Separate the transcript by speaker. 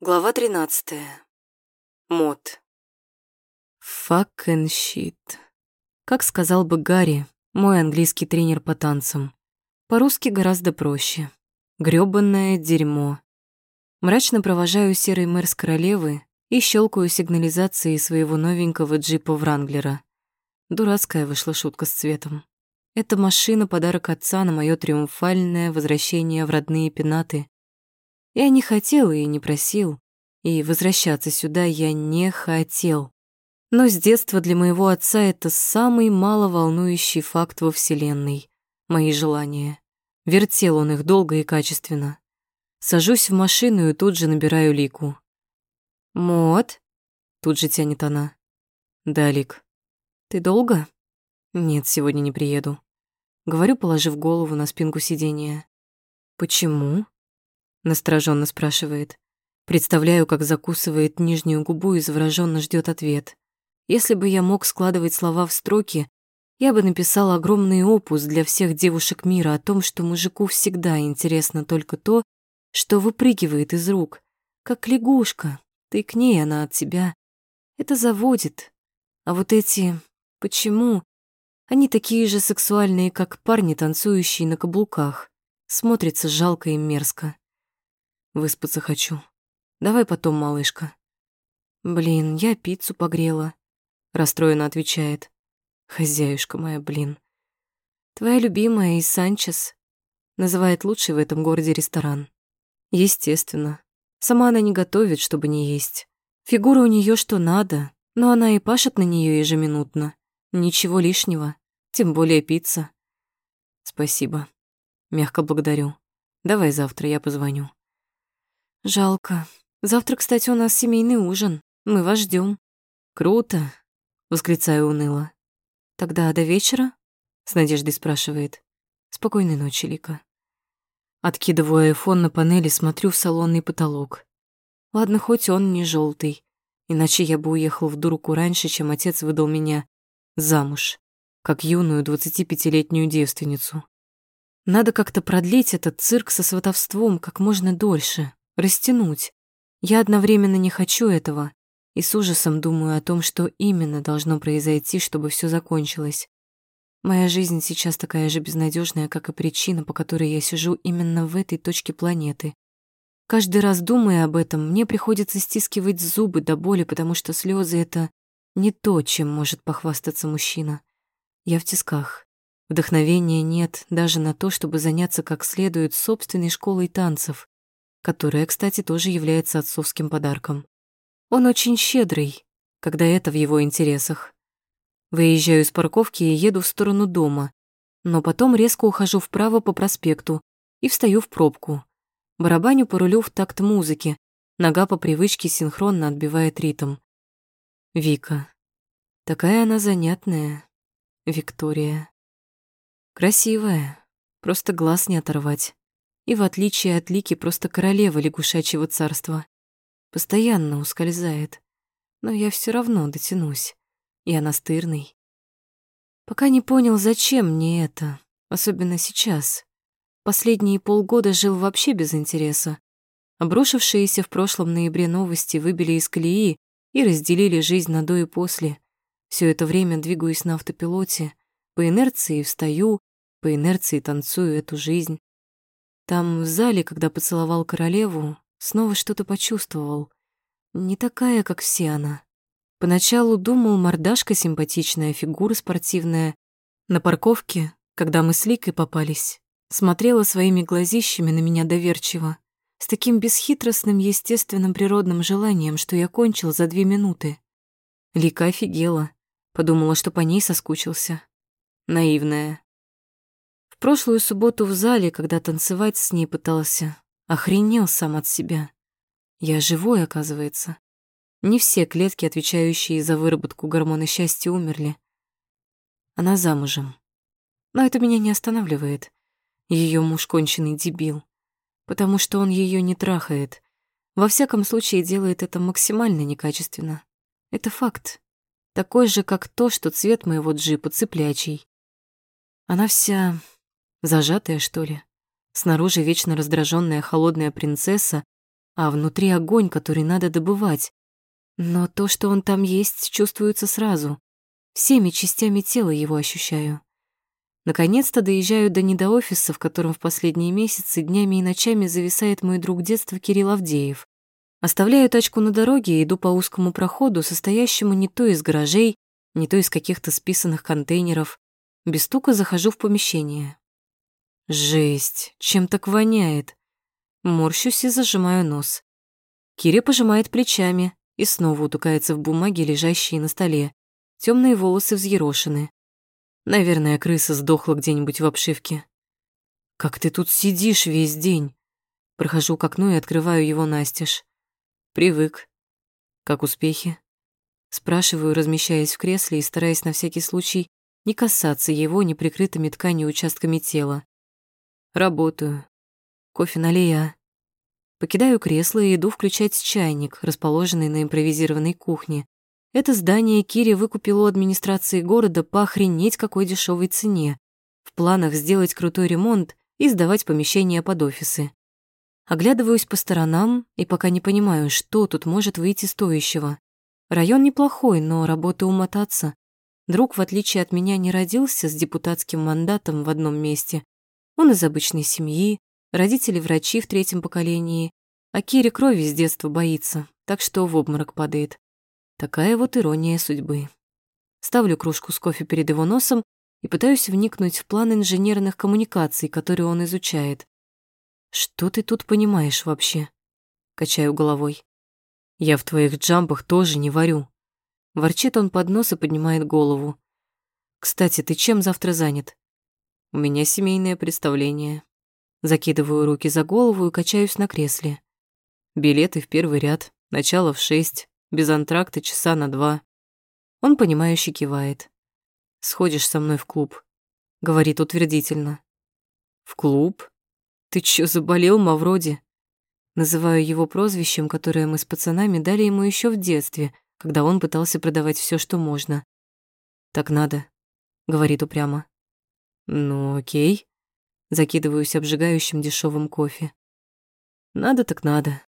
Speaker 1: Глава 13. Мод.
Speaker 2: Fucking shit. Как сказал бы Гарри, мой английский тренер по танцам. По-русски гораздо проще. Грёбанное дерьмо. Мрачно провожаю серый мэр с королевы и щелкаю сигнализацией своего новенького джипа Вранглера. Дурацкая вышла шутка с цветом. Это машина — подарок отца на мое триумфальное возвращение в родные пенаты, я не хотел и не просил, и возвращаться сюда я не хотел. Но с детства для моего отца это самый маловолнующий факт во Вселенной. Мои желания. Вертел он их долго и качественно. Сажусь в машину и тут же набираю Лику. «Мот?» Тут же тянет она. «Да, Лик. Ты долго?» «Нет, сегодня не приеду». Говорю, положив голову на спинку сиденья. «Почему?» Настороженно спрашивает. Представляю, как закусывает нижнюю губу и завороженно ждет ответ. Если бы я мог складывать слова в строки, я бы написал огромный опус для всех девушек мира о том, что мужику всегда интересно только то, что выпрыгивает из рук, как лягушка, ты к ней, она от тебя. Это заводит. А вот эти «почему?» Они такие же сексуальные, как парни, танцующие на каблуках. Смотрится жалко и мерзко. Выспаться хочу. Давай потом, малышка. Блин, я пиццу погрела. Расстроенно отвечает. Хозяюшка моя, блин. Твоя любимая из Санчес называет лучший в этом городе ресторан. Естественно. Сама она не готовит, чтобы не есть. Фигура у нее что надо, но она и пашет на нее ежеминутно. Ничего лишнего, тем более пицца. Спасибо. Мягко благодарю. Давай завтра я позвоню. Жалко. Завтра, кстати, у нас семейный ужин. Мы вас ждем. Круто, восклицаю уныло. Тогда до вечера? С надеждой спрашивает. Спокойной ночи, Лика. Откидываю айфон на панели, смотрю в салонный потолок. Ладно, хоть он не желтый, иначе я бы уехал в дурку раньше, чем отец выдал меня замуж, как юную 25-летнюю девственницу. Надо как-то продлить этот цирк со сватовством как можно дольше, растянуть. Я одновременно не хочу этого и с ужасом думаю о том, что именно должно произойти, чтобы все закончилось. Моя жизнь сейчас такая же безнадежная, как и причина, по которой я сижу именно в этой точке планеты. Каждый раз думая об этом, мне приходится стискивать зубы до боли, потому что слезы это не то, чем может похвастаться мужчина. Я в тисках. Вдохновения нет даже на то, чтобы заняться как следует собственной школой танцев которая, кстати, тоже является отцовским подарком. Он очень щедрый, когда это в его интересах. Выезжаю из парковки и еду в сторону дома, но потом резко ухожу вправо по проспекту и встаю в пробку. Барабаню по рулю в такт музыки, нога по привычке синхронно отбивает ритм. Вика. Такая она занятная. Виктория. Красивая, просто глаз не оторвать и, в отличие от Лики, просто королева лягушачьего царства. Постоянно ускользает. Но я все равно дотянусь. Я настырный. Пока не понял, зачем мне это, особенно сейчас. Последние полгода жил вообще без интереса. Обрушившиеся в прошлом ноябре новости выбили из колеи и разделили жизнь на до и после. Все это время двигаюсь на автопилоте, по инерции встаю, по инерции танцую эту жизнь. Там, в зале, когда поцеловал королеву, снова что-то почувствовал. Не такая, как все она. Поначалу думал, мордашка симпатичная, фигура спортивная. На парковке, когда мы с Ликой попались, смотрела своими глазищами на меня доверчиво, с таким бесхитростным, естественным природным желанием, что я кончил за две минуты. Лика офигела, подумала, что по ней соскучился. Наивная. Прошлую субботу в зале, когда танцевать с ней пытался, охренел сам от себя. Я живой, оказывается. Не все клетки, отвечающие за выработку гормона счастья, умерли. Она замужем. Но это меня не останавливает. Ее муж конченый дебил. Потому что он ее не трахает. Во всяком случае, делает это максимально некачественно. Это факт. Такой же, как то, что цвет моего джипа цыплячий. Она вся Зажатая, что ли? Снаружи вечно раздраженная холодная принцесса, а внутри огонь, который надо добывать. Но то, что он там есть, чувствуется сразу. Всеми частями тела его ощущаю. Наконец-то доезжаю до недоофиса, в котором в последние месяцы днями и ночами зависает мой друг детства Кирилл Авдеев. Оставляю тачку на дороге и иду по узкому проходу, состоящему не то из гаражей, не то из каких-то списанных контейнеров. Без стука захожу в помещение. Жесть, чем так воняет. Морщусь и зажимаю нос. Киря пожимает плечами и снова утыкается в бумаги, лежащие на столе. Темные волосы взъерошены. Наверное, крыса сдохла где-нибудь в обшивке. «Как ты тут сидишь весь день?» Прохожу к окну и открываю его настежь. Привык. Как успехи? Спрашиваю, размещаясь в кресле и стараясь на всякий случай не касаться его неприкрытыми тканью участками тела. Работаю. Кофе налей, а? Покидаю кресло и иду включать чайник, расположенный на импровизированной кухне. Это здание Кири выкупил у администрации города по охренеть какой дешевой цене. В планах сделать крутой ремонт и сдавать помещение под офисы. Оглядываюсь по сторонам и пока не понимаю, что тут может выйти стоящего. Район неплохой, но работа умотаться. Друг, в отличие от меня, не родился с депутатским мандатом в одном месте. Он из обычной семьи, родители врачи в третьем поколении, а Кире крови с детства боится, так что в обморок падает. Такая вот ирония судьбы. Ставлю кружку с кофе перед его носом и пытаюсь вникнуть в план инженерных коммуникаций, которые он изучает. «Что ты тут понимаешь вообще?» Качаю головой. «Я в твоих джампах тоже не варю». Ворчит он под нос и поднимает голову. «Кстати, ты чем завтра занят?» «У меня семейное представление». Закидываю руки за голову и качаюсь на кресле. Билеты в первый ряд, начало в шесть, без антракта часа на два. Он, понимающе кивает. «Сходишь со мной в клуб», — говорит утвердительно. «В клуб? Ты чё, заболел, Мавроди?» Называю его прозвищем, которое мы с пацанами дали ему еще в детстве, когда он пытался продавать все, что можно. «Так надо», — говорит упрямо. «Ну, окей», Закидываюсь обжигающим дешевым кофе. Надо так надо.